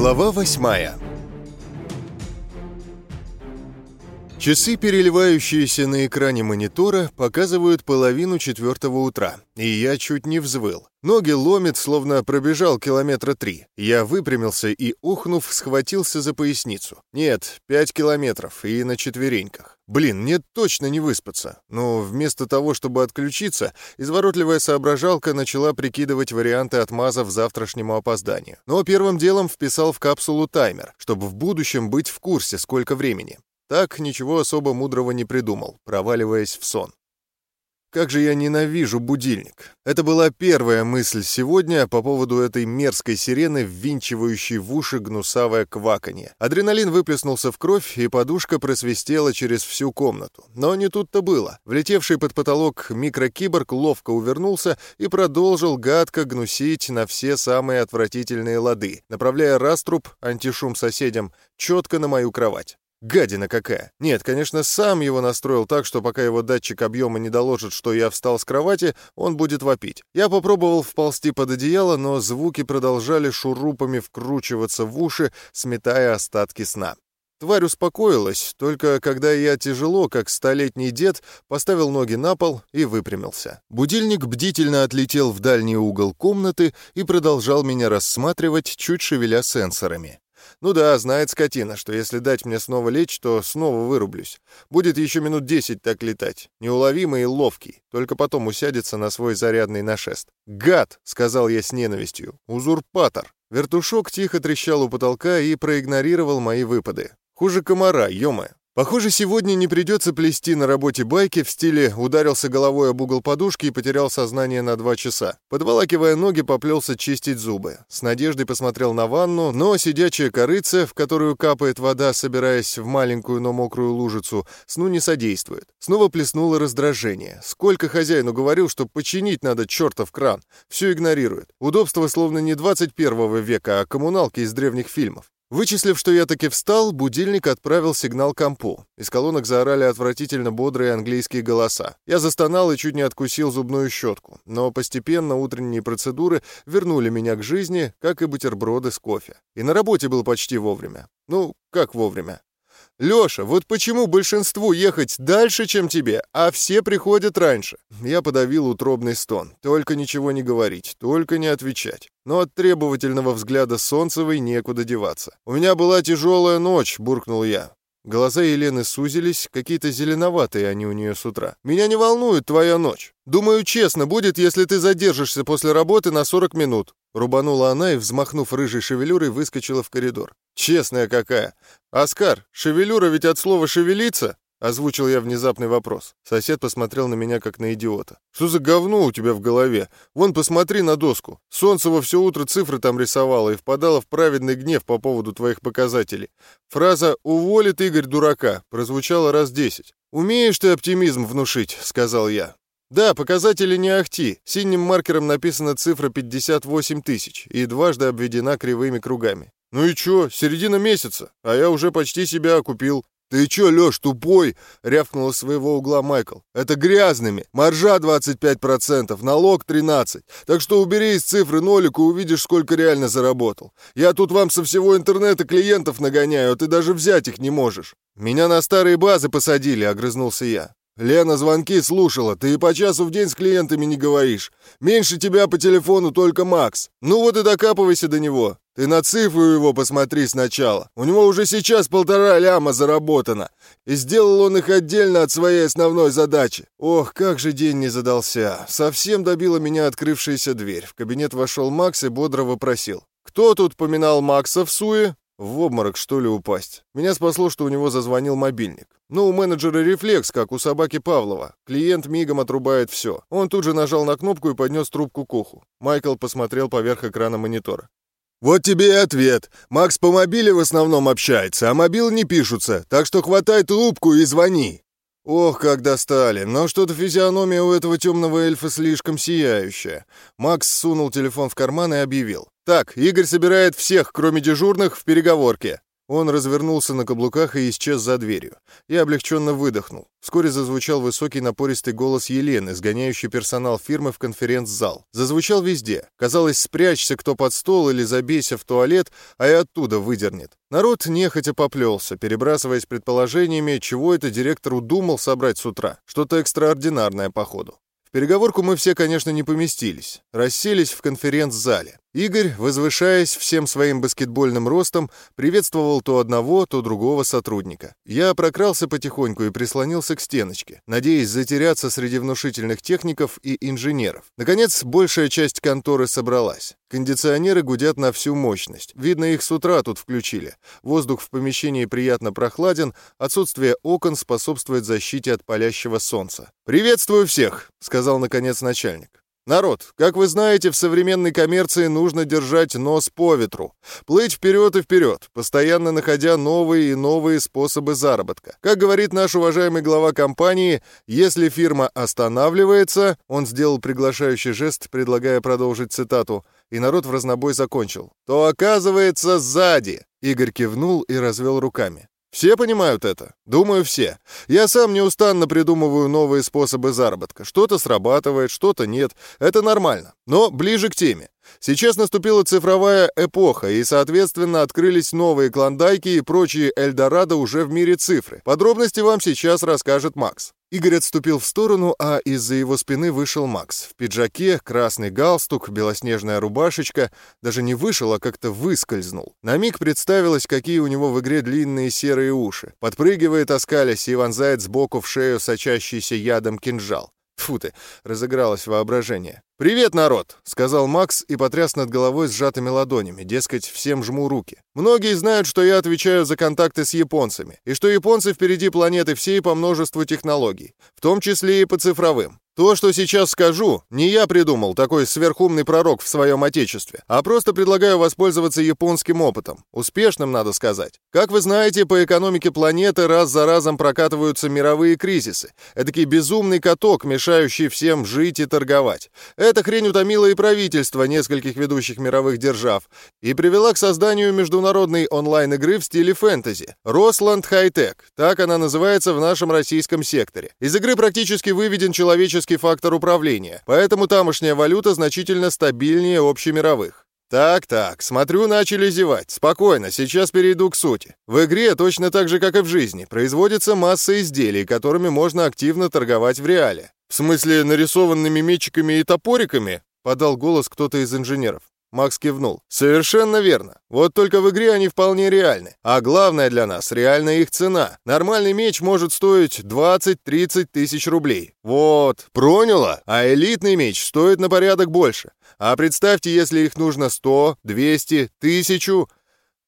Глава восьмая Часы, переливающиеся на экране монитора, показывают половину четвертого утра, и я чуть не взвыл. Ноги ломит, словно пробежал километра три. Я выпрямился и, ухнув, схватился за поясницу. Нет, пять километров, и на четвереньках. Блин, мне точно не выспаться. Но вместо того, чтобы отключиться, изворотливая соображалка начала прикидывать варианты отмазов завтрашнему опозданию. Но первым делом вписал в капсулу таймер, чтобы в будущем быть в курсе, сколько времени. Так ничего особо мудрого не придумал, проваливаясь в сон. Как же я ненавижу будильник. Это была первая мысль сегодня по поводу этой мерзкой сирены, ввинчивающей в уши гнусавое кваканье. Адреналин выплеснулся в кровь, и подушка просвистела через всю комнату. Но не тут-то было. Влетевший под потолок микрокиборг ловко увернулся и продолжил гадко гнусить на все самые отвратительные лады, направляя раструб, антишум соседям, четко на мою кровать. Гадина какая! Нет, конечно, сам его настроил так, что пока его датчик объема не доложит, что я встал с кровати, он будет вопить. Я попробовал вползти под одеяло, но звуки продолжали шурупами вкручиваться в уши, сметая остатки сна. Тварь успокоилась, только когда я тяжело, как столетний дед, поставил ноги на пол и выпрямился. Будильник бдительно отлетел в дальний угол комнаты и продолжал меня рассматривать, чуть шевеля сенсорами. Ну да, знает скотина, что если дать мне снова лечь, то снова вырублюсь. Будет еще минут десять так летать. Неуловимый и ловкий. Только потом усядется на свой зарядный нашест. «Гад!» — сказал я с ненавистью. «Узурпатор!» Вертушок тихо трещал у потолка и проигнорировал мои выпады. Хуже комара, ё Похоже, сегодня не придется плести на работе байки в стиле «ударился головой об угол подушки и потерял сознание на два часа». Подволакивая ноги, поплелся чистить зубы. С надеждой посмотрел на ванну, но сидячая корыца, в которую капает вода, собираясь в маленькую, но мокрую лужицу, сну не содействует. Снова плеснуло раздражение. Сколько хозяину говорил, что починить надо чертов кран. Все игнорирует. Удобство словно не 21 века, а коммуналки из древних фильмов. Вычислив, что я таки встал, будильник отправил сигнал компу. Из колонок заорали отвратительно бодрые английские голоса. Я застонал и чуть не откусил зубную щетку. Но постепенно утренние процедуры вернули меня к жизни, как и бутерброды с кофе. И на работе был почти вовремя. Ну, как вовремя? «Лёша, вот почему большинству ехать дальше, чем тебе, а все приходят раньше?» Я подавил утробный стон. Только ничего не говорить, только не отвечать. Но от требовательного взгляда Солнцевой некуда деваться. «У меня была тяжелая ночь», — буркнул я. Глаза Елены сузились, какие-то зеленоватые они у нее с утра. «Меня не волнует твоя ночь. Думаю, честно будет, если ты задержишься после работы на 40 минут». Рубанула она и, взмахнув рыжей шевелюрой, выскочила в коридор. «Честная какая! Оскар, шевелюра ведь от слова «шевелиться»?» Озвучил я внезапный вопрос. Сосед посмотрел на меня, как на идиота. «Что за говно у тебя в голове? Вон, посмотри на доску. Солнцево все утро цифры там рисовало и впадало в праведный гнев по поводу твоих показателей. Фраза «уволит Игорь дурака» прозвучала раз десять. «Умеешь ты оптимизм внушить», — сказал я. Да, показатели не ахти. Синим маркером написана цифра 58 тысяч и дважды обведена кривыми кругами. Ну и чё, середина месяца, а я уже почти себя окупил. «Ты чё, Лёш, тупой?» — рявкнул из своего угла Майкл. «Это грязными. Маржа 25%, налог 13%. Так что убери из цифры нолик и увидишь, сколько реально заработал. Я тут вам со всего интернета клиентов нагоняю, а ты даже взять их не можешь». «Меня на старые базы посадили», — огрызнулся я. Лена звонки слушала, ты и по часу в день с клиентами не говоришь. Меньше тебя по телефону только Макс. Ну вот и докапывайся до него. Ты на цифру его посмотри сначала. У него уже сейчас полтора ляма заработано. И сделал он их отдельно от своей основной задачи. Ох, как же день не задался. Совсем добила меня открывшаяся дверь. В кабинет вошел Макс и бодро вопросил. «Кто тут поминал Макса в суе?» В обморок, что ли, упасть? Меня спасло, что у него зазвонил мобильник. Ну, у менеджера рефлекс, как у собаки Павлова. Клиент мигом отрубает все. Он тут же нажал на кнопку и поднес трубку к уху. Майкл посмотрел поверх экрана монитора. «Вот тебе и ответ. Макс по мобиле в основном общается, а мобил не пишутся, так что хватай трубку и звони». Ох, как достали, но что-то физиономия у этого темного эльфа слишком сияющая. Макс сунул телефон в карман и объявил. «Так, Игорь собирает всех, кроме дежурных, в переговорке. Он развернулся на каблуках и исчез за дверью. Я облегченно выдохнул. Вскоре зазвучал высокий напористый голос Елены, сгоняющий персонал фирмы в конференц-зал. Зазвучал везде. Казалось, спрячься кто под стол или забейся в туалет, а и оттуда выдернет. Народ нехотя поплелся, перебрасываясь предположениями, чего это директор удумал собрать с утра. Что-то экстраординарное, походу. В переговорку мы все, конечно, не поместились. Расселись в конференц-зале. Игорь, возвышаясь всем своим баскетбольным ростом, приветствовал то одного, то другого сотрудника. Я прокрался потихоньку и прислонился к стеночке, надеясь затеряться среди внушительных техников и инженеров. Наконец, большая часть конторы собралась. Кондиционеры гудят на всю мощность. Видно, их с утра тут включили. Воздух в помещении приятно прохладен, отсутствие окон способствует защите от палящего солнца. «Приветствую всех», — сказал наконец начальник. Народ, как вы знаете, в современной коммерции нужно держать нос по ветру, плыть вперед и вперед, постоянно находя новые и новые способы заработка. Как говорит наш уважаемый глава компании, если фирма останавливается, он сделал приглашающий жест, предлагая продолжить цитату, и народ в разнобой закончил, то оказывается сзади. Игорь кивнул и развел руками. Все понимают это? Думаю, все. Я сам неустанно придумываю новые способы заработка. Что-то срабатывает, что-то нет. Это нормально. Но ближе к теме. Сейчас наступила цифровая эпоха, и, соответственно, открылись новые клондайки и прочие Эльдорадо уже в мире цифры. Подробности вам сейчас расскажет Макс. Игорь отступил в сторону, а из-за его спины вышел Макс. В пиджаке, красный галстук, белоснежная рубашечка. Даже не вышел, а как-то выскользнул. На миг представилось, какие у него в игре длинные серые уши. Подпрыгивает, оскалясь, и вонзает сбоку в шею сочащийся ядом кинжал. Фу ты, разыгралось воображение. «Привет, народ!» — сказал Макс и потряс над головой сжатыми ладонями, дескать, всем жму руки. «Многие знают, что я отвечаю за контакты с японцами, и что японцы впереди планеты всей по множеству технологий, в том числе и по цифровым. То, что сейчас скажу, не я придумал, такой сверхумный пророк в своем отечестве, а просто предлагаю воспользоваться японским опытом. Успешным, надо сказать. Как вы знаете, по экономике планеты раз за разом прокатываются мировые кризисы. Эдакий безумный каток, мешающий всем жить и торговать. Эта хрень утомила и правительство нескольких ведущих мировых держав и привела к созданию международной онлайн-игры в стиле фэнтези. Росланд Хайтек, так она называется в нашем российском секторе. Из игры практически выведен человеческий человеческий фактор управления, поэтому тамошняя валюта значительно стабильнее общемировых. Так-так, смотрю, начали зевать. Спокойно, сейчас перейду к сути. В игре, точно так же, как и в жизни, производится масса изделий, которыми можно активно торговать в реале. В смысле, нарисованными мечиками и топориками? Подал голос кто-то из инженеров. Макс кивнул. «Совершенно верно. Вот только в игре они вполне реальны. А главное для нас — реальная их цена. Нормальный меч может стоить 20-30 тысяч рублей. Вот, проняло? А элитный меч стоит на порядок больше. А представьте, если их нужно 100, 200, 1000...»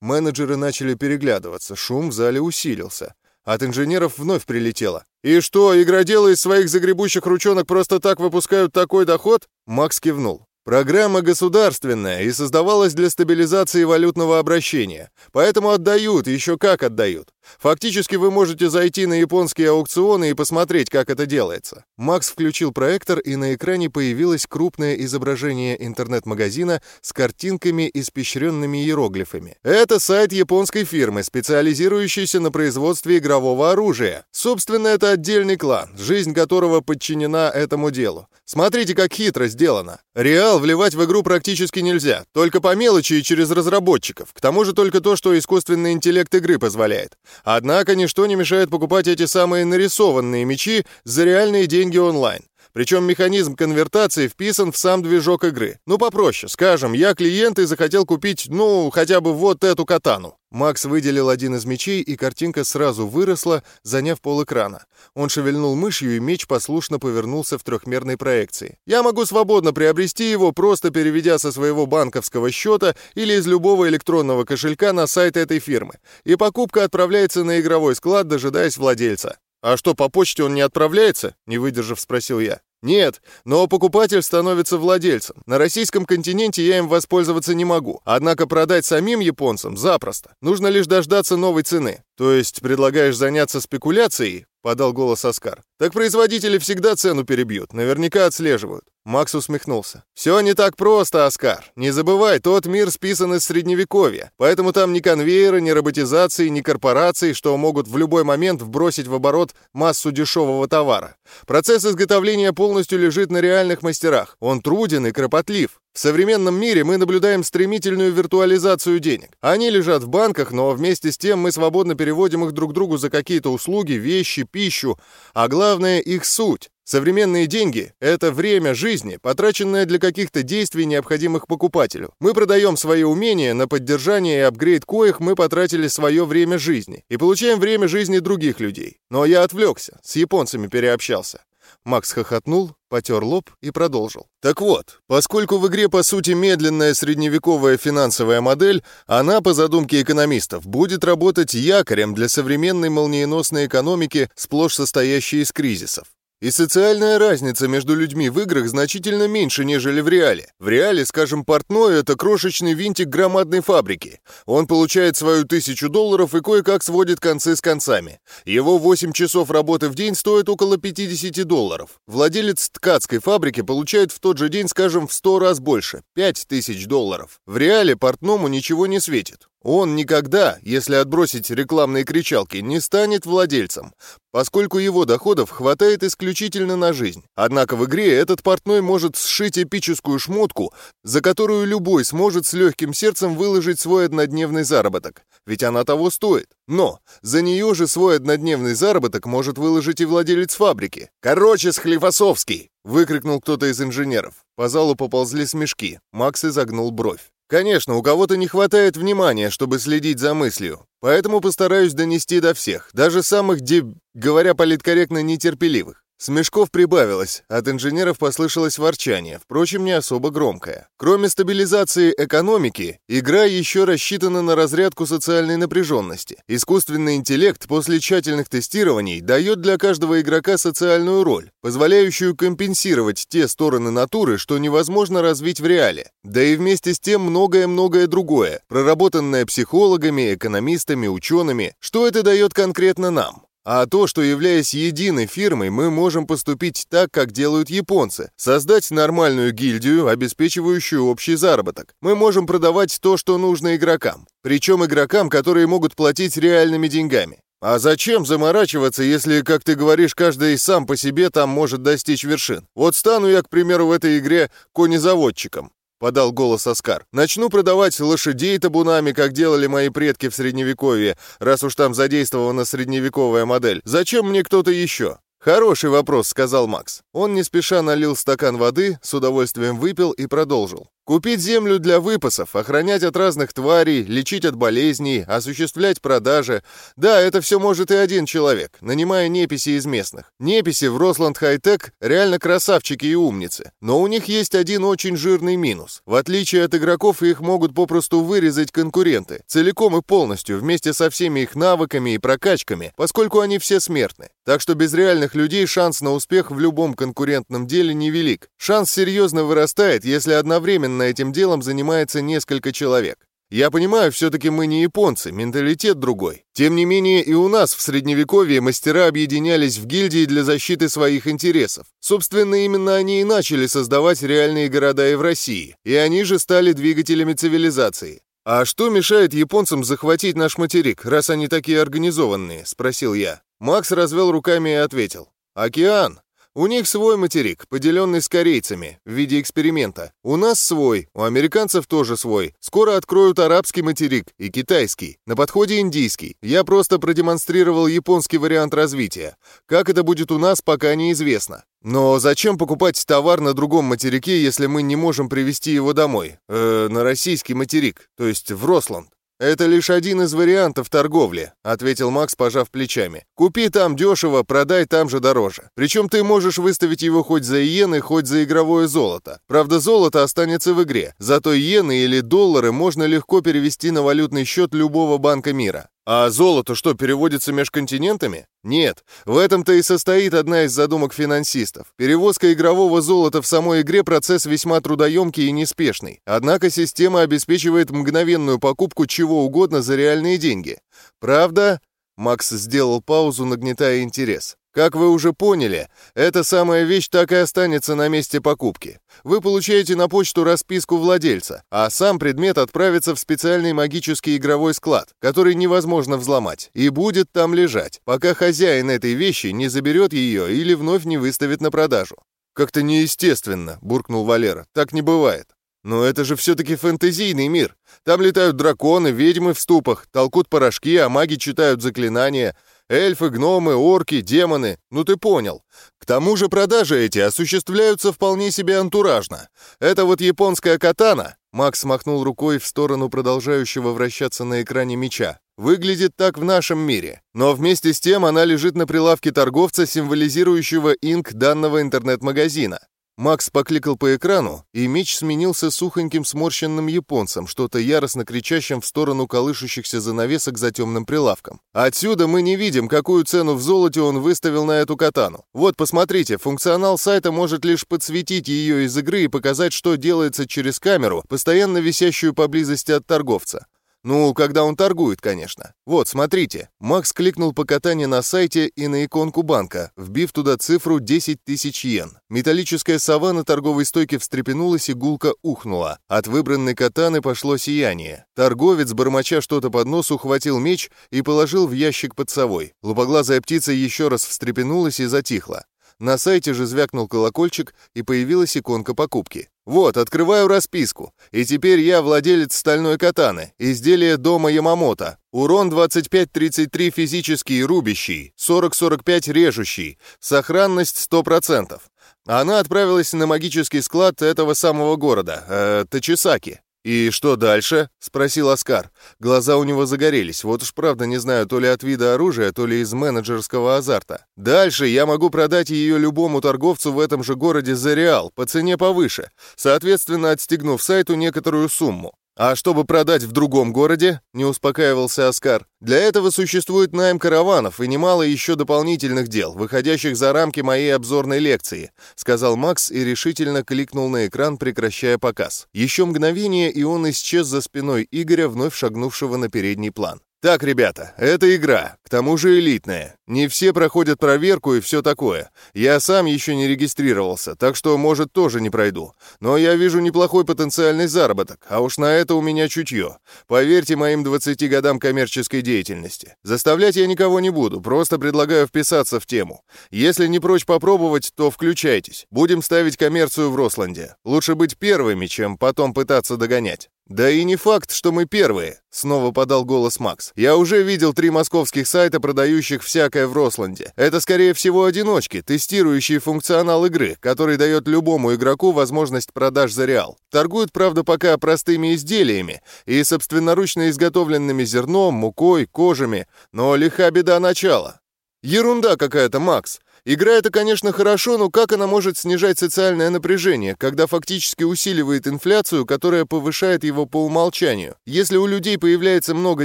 Менеджеры начали переглядываться, шум в зале усилился. От инженеров вновь прилетело. «И что, игроделы из своих загребущих ручонок просто так выпускают такой доход?» Макс кивнул. Программа государственная и создавалась для стабилизации валютного обращения, поэтому отдают, еще как отдают. Фактически вы можете зайти на японские аукционы и посмотреть, как это делается. Макс включил проектор, и на экране появилось крупное изображение интернет-магазина с картинками, испещренными иероглифами. Это сайт японской фирмы, специализирующейся на производстве игрового оружия. Собственно, это отдельный клан, жизнь которого подчинена этому делу. Смотрите, как хитро сделано. Реал вливать в игру практически нельзя, только по мелочи и через разработчиков. К тому же только то, что искусственный интеллект игры позволяет. Однако ничто не мешает покупать эти самые нарисованные мечи за реальные деньги онлайн. Причем механизм конвертации вписан в сам движок игры. Ну, попроще. Скажем, я клиент и захотел купить, ну, хотя бы вот эту катану. Макс выделил один из мечей, и картинка сразу выросла, заняв пол экрана. Он шевельнул мышью, и меч послушно повернулся в трехмерной проекции. «Я могу свободно приобрести его, просто переведя со своего банковского счета или из любого электронного кошелька на сайт этой фирмы. И покупка отправляется на игровой склад, дожидаясь владельца. «А что, по почте он не отправляется?» — не выдержав, спросил я. Нет, но покупатель становится владельцем. На российском континенте я им воспользоваться не могу. Однако продать самим японцам запросто. Нужно лишь дождаться новой цены. То есть предлагаешь заняться спекуляцией? Подал голос Оскар. «Так производители всегда цену перебьют, наверняка отслеживают». Макс усмехнулся. «Все не так просто, Оскар. Не забывай, тот мир списан из Средневековья, поэтому там ни конвейеры, ни роботизации, ни корпорации, что могут в любой момент вбросить в оборот массу дешевого товара. Процесс изготовления полностью лежит на реальных мастерах. Он труден и кропотлив. В современном мире мы наблюдаем стремительную виртуализацию денег. Они лежат в банках, но вместе с тем мы свободно переводим их друг другу за какие-то услуги, вещи, пищу, а главное их суть. Современные деньги — это время жизни, потраченное для каких-то действий, необходимых покупателю. Мы продаем свои умения, на поддержание и апгрейд коих мы потратили свое время жизни и получаем время жизни других людей. Но я отвлекся, с японцами переобщался. Макс хохотнул, потер лоб и продолжил. Так вот, поскольку в игре по сути медленная средневековая финансовая модель, она, по задумке экономистов, будет работать якорем для современной молниеносной экономики, сплошь состоящей из кризисов. И социальная разница между людьми в играх значительно меньше, нежели в реале. В реале, скажем, портной — это крошечный винтик громадной фабрики. Он получает свою тысячу долларов и кое-как сводит концы с концами. Его 8 часов работы в день стоит около 50 долларов. Владелец ткацкой фабрики получает в тот же день, скажем, в 100 раз больше — 5000 долларов. В реале портному ничего не светит. Он никогда, если отбросить рекламные кричалки, не станет владельцем, поскольку его доходов хватает исключительно на жизнь. Однако в игре этот портной может сшить эпическую шмотку, за которую любой сможет с легким сердцем выложить свой однодневный заработок, ведь она того стоит. Но за нее же свой однодневный заработок может выложить и владелец фабрики. «Короче, Схлифосовский!» — выкрикнул кто-то из инженеров. По залу поползли смешки. Макс изогнул бровь. Конечно, у кого-то не хватает внимания, чтобы следить за мыслью, поэтому постараюсь донести до всех, даже самых, де... говоря политкорректно, нетерпеливых. Смешков прибавилось, от инженеров послышалось ворчание, впрочем, не особо громкое. Кроме стабилизации экономики, игра еще рассчитана на разрядку социальной напряженности. Искусственный интеллект после тщательных тестирований дает для каждого игрока социальную роль, позволяющую компенсировать те стороны натуры, что невозможно развить в реале. Да и вместе с тем многое-многое другое, проработанное психологами, экономистами, учеными. Что это дает конкретно нам? А то, что являясь единой фирмой, мы можем поступить так, как делают японцы. Создать нормальную гильдию, обеспечивающую общий заработок. Мы можем продавать то, что нужно игрокам. Причем игрокам, которые могут платить реальными деньгами. А зачем заморачиваться, если, как ты говоришь, каждый сам по себе там может достичь вершин? Вот стану я, к примеру, в этой игре конезаводчиком подал голос Оскар. «Начну продавать лошадей табунами, как делали мои предки в Средневековье, раз уж там задействована средневековая модель. Зачем мне кто-то еще?» «Хороший вопрос», — сказал Макс. Он не спеша налил стакан воды, с удовольствием выпил и продолжил. Купить землю для выпасов, охранять от разных тварей, лечить от болезней, осуществлять продажи. Да, это все может и один человек, нанимая неписи из местных. Неписи в Росланд Хайтек реально красавчики и умницы. Но у них есть один очень жирный минус. В отличие от игроков, их могут попросту вырезать конкуренты. Целиком и полностью, вместе со всеми их навыками и прокачками, поскольку они все смертны. Так что без реальных людей шанс на успех в любом конкурентном деле невелик. Шанс серьезно вырастает, если одновременно одновременно этим делом занимается несколько человек. Я понимаю, все-таки мы не японцы, менталитет другой. Тем не менее, и у нас в Средневековье мастера объединялись в гильдии для защиты своих интересов. Собственно, именно они и начали создавать реальные города и в России. И они же стали двигателями цивилизации. «А что мешает японцам захватить наш материк, раз они такие организованные?» — спросил я. Макс развел руками и ответил. «Океан. У них свой материк, поделенный с корейцами, в виде эксперимента. У нас свой, у американцев тоже свой. Скоро откроют арабский материк и китайский. На подходе индийский. Я просто продемонстрировал японский вариант развития. Как это будет у нас, пока неизвестно. Но зачем покупать товар на другом материке, если мы не можем привезти его домой? Э, на российский материк, то есть в Росланд. «Это лишь один из вариантов торговли», — ответил Макс, пожав плечами. «Купи там дешево, продай там же дороже. Причем ты можешь выставить его хоть за иены, хоть за игровое золото. Правда, золото останется в игре, зато иены или доллары можно легко перевести на валютный счет любого банка мира. А золото что, переводится межконтинентами? Нет, в этом-то и состоит одна из задумок финансистов. Перевозка игрового золота в самой игре процесс весьма трудоемкий и неспешный. Однако система обеспечивает мгновенную покупку чего угодно за реальные деньги. Правда, Макс сделал паузу, нагнетая интерес. Как вы уже поняли, эта самая вещь так и останется на месте покупки. Вы получаете на почту расписку владельца, а сам предмет отправится в специальный магический игровой склад, который невозможно взломать, и будет там лежать, пока хозяин этой вещи не заберет ее или вновь не выставит на продажу. «Как-то неестественно», — буркнул Валера. «Так не бывает». «Но это же все-таки фэнтезийный мир. Там летают драконы, ведьмы в ступах, толкут порошки, а маги читают заклинания. Эльфы, гномы, орки, демоны. Ну ты понял. К тому же продажи эти осуществляются вполне себе антуражно. Это вот японская катана. Макс махнул рукой в сторону продолжающего вращаться на экране меча. Выглядит так в нашем мире. Но вместе с тем она лежит на прилавке торговца, символизирующего инк данного интернет-магазина. Макс покликал по экрану, и меч сменился сухоньким сморщенным японцем, что-то яростно кричащим в сторону колышущихся занавесок за темным прилавком. Отсюда мы не видим, какую цену в золоте он выставил на эту катану. Вот, посмотрите, функционал сайта может лишь подсветить ее из игры и показать, что делается через камеру, постоянно висящую поблизости от торговца. Ну, когда он торгует, конечно. Вот, смотрите. Макс кликнул по катане на сайте и на иконку банка, вбив туда цифру 10 тысяч йен. Металлическая сова на торговой стойке встрепенулась и гулко ухнула. От выбранной катаны пошло сияние. Торговец, бормоча что-то под нос, ухватил меч и положил в ящик под совой. Лупоглазая птица еще раз встрепенулась и затихла. На сайте же звякнул колокольчик, и появилась иконка покупки. Вот, открываю расписку. И теперь я владелец стальной катаны, изделие дома Ямамото. Урон 25-33 физический рубящий, 40-45 режущий, сохранность 100%. Она отправилась на магический склад этого самого города, э, Тачисаки. «И что дальше?» — спросил Оскар. Глаза у него загорелись. Вот уж правда не знаю, то ли от вида оружия, то ли из менеджерского азарта. «Дальше я могу продать ее любому торговцу в этом же городе за реал, по цене повыше, соответственно, отстегнув сайту некоторую сумму. «А чтобы продать в другом городе?» — не успокаивался Оскар. «Для этого существует найм караванов и немало еще дополнительных дел, выходящих за рамки моей обзорной лекции», — сказал Макс и решительно кликнул на экран, прекращая показ. Еще мгновение, и он исчез за спиной Игоря, вновь шагнувшего на передний план. Так, ребята, это игра, к тому же элитная. Не все проходят проверку и все такое. Я сам еще не регистрировался, так что, может, тоже не пройду. Но я вижу неплохой потенциальный заработок, а уж на это у меня чутье. Поверьте моим 20 годам коммерческой деятельности. Заставлять я никого не буду, просто предлагаю вписаться в тему. Если не прочь попробовать, то включайтесь. Будем ставить коммерцию в Росланде. Лучше быть первыми, чем потом пытаться догонять. «Да и не факт, что мы первые», — снова подал голос Макс. «Я уже видел три московских сайта, продающих всякое в Росланде. Это, скорее всего, одиночки, тестирующие функционал игры, который дает любому игроку возможность продаж за реал. Торгуют, правда, пока простыми изделиями и собственноручно изготовленными зерном, мукой, кожами, но лиха беда начала». «Ерунда какая-то, Макс. Игра это, конечно, хорошо, но как она может снижать социальное напряжение, когда фактически усиливает инфляцию, которая повышает его по умолчанию? Если у людей появляется много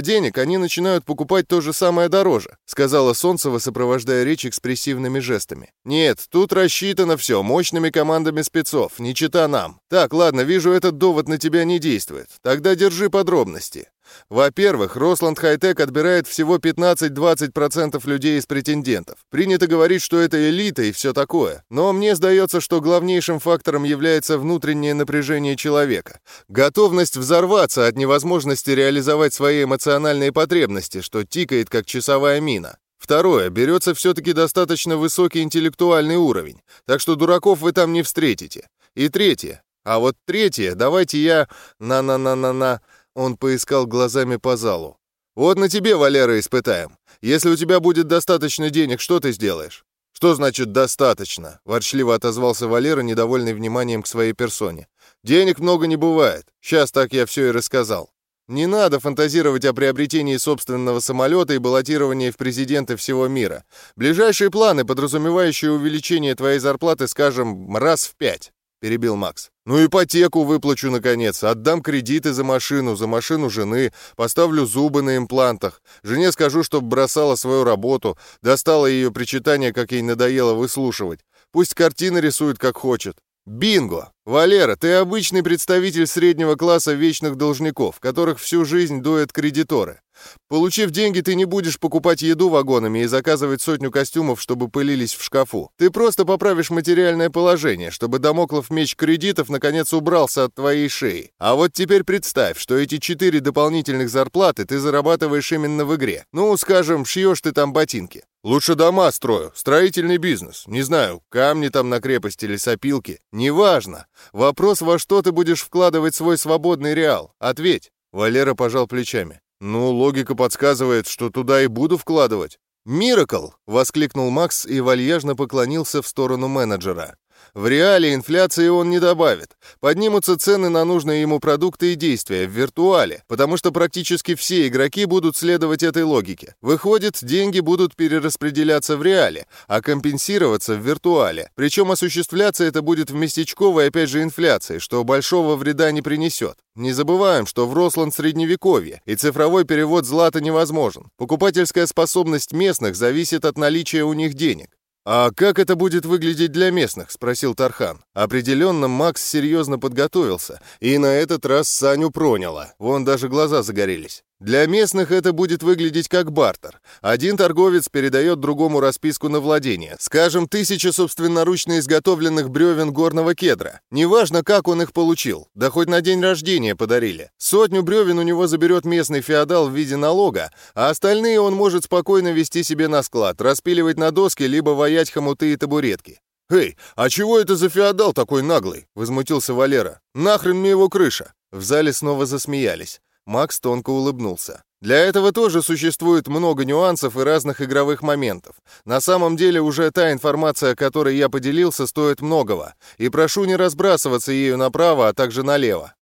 денег, они начинают покупать то же самое дороже, сказала Солнцева, сопровождая речь экспрессивными жестами. Нет, тут рассчитано все мощными командами спецов, не чита нам. Так, ладно, вижу, этот довод на тебя не действует. Тогда держи подробности. Во-первых, Росланд Хайтек отбирает всего 15-20% людей из претендентов. Принято говорить, что это элита и все такое. Но мне сдается, что главнейшим фактором является внутреннее напряжение человека. Готовность взорваться от невозможности реализовать свои эмоциональные потребности, что тикает как часовая мина. Второе, берется все-таки достаточно высокий интеллектуальный уровень, так что дураков вы там не встретите. И третье. А вот третье, давайте я на-на-на-на-на... Он поискал глазами по залу. «Вот на тебе, Валера, испытаем. Если у тебя будет достаточно денег, что ты сделаешь?» «Что значит «достаточно»?» — ворчливо отозвался Валера, недовольный вниманием к своей персоне. «Денег много не бывает. Сейчас так я все и рассказал. Не надо фантазировать о приобретении собственного самолета и баллотировании в президенты всего мира. Ближайшие планы, подразумевающие увеличение твоей зарплаты, скажем, раз в пять. — перебил Макс. «Ну, ипотеку выплачу, наконец. Отдам кредиты за машину, за машину жены, поставлю зубы на имплантах. Жене скажу, чтоб бросала свою работу, достала ее причитание, как ей надоело выслушивать. Пусть картины рисует, как хочет. Бинго! Валера, ты обычный представитель среднего класса вечных должников, которых всю жизнь дуют кредиторы. Получив деньги, ты не будешь покупать еду вагонами и заказывать сотню костюмов, чтобы пылились в шкафу. Ты просто поправишь материальное положение, чтобы домоклов меч кредитов наконец убрался от твоей шеи. А вот теперь представь, что эти четыре дополнительных зарплаты ты зарабатываешь именно в игре. Ну, скажем, шьешь ты там ботинки. Лучше дома строю, строительный бизнес. Не знаю, камни там на крепости или сопилки. Неважно. Вопрос, во что ты будешь вкладывать свой свободный реал. Ответь. Валера пожал плечами. «Ну, логика подсказывает, что туда и буду вкладывать». «Миракл!» — воскликнул Макс и вальяжно поклонился в сторону менеджера. В реале инфляции он не добавит. Поднимутся цены на нужные ему продукты и действия в виртуале, потому что практически все игроки будут следовать этой логике. Выходит, деньги будут перераспределяться в реале, а компенсироваться в виртуале. Причем осуществляться это будет в местечковой, опять же, инфляции, что большого вреда не принесет. Не забываем, что в Росланд средневековье, и цифровой перевод злата невозможен. Покупательская способность местных зависит от наличия у них денег. «А как это будет выглядеть для местных?» — спросил Тархан. Определенно, Макс серьезно подготовился, и на этот раз Саню проняло. Вон даже глаза загорелись. Для местных это будет выглядеть как бартер. Один торговец передает другому расписку на владение. Скажем, тысяча собственноручно изготовленных бревен горного кедра. Неважно, как он их получил. Да хоть на день рождения подарили. Сотню бревен у него заберет местный феодал в виде налога, а остальные он может спокойно вести себе на склад, распиливать на доски, либо ваять хомуты и табуретки. «Эй, а чего это за феодал такой наглый?» — возмутился Валера. «Нахрен мне его крыша?» В зале снова засмеялись. Макс тонко улыбнулся. Для этого тоже существует много нюансов и разных игровых моментов. На самом деле уже та информация, которой я поделился, стоит многого. И прошу не разбрасываться ею направо, а также налево.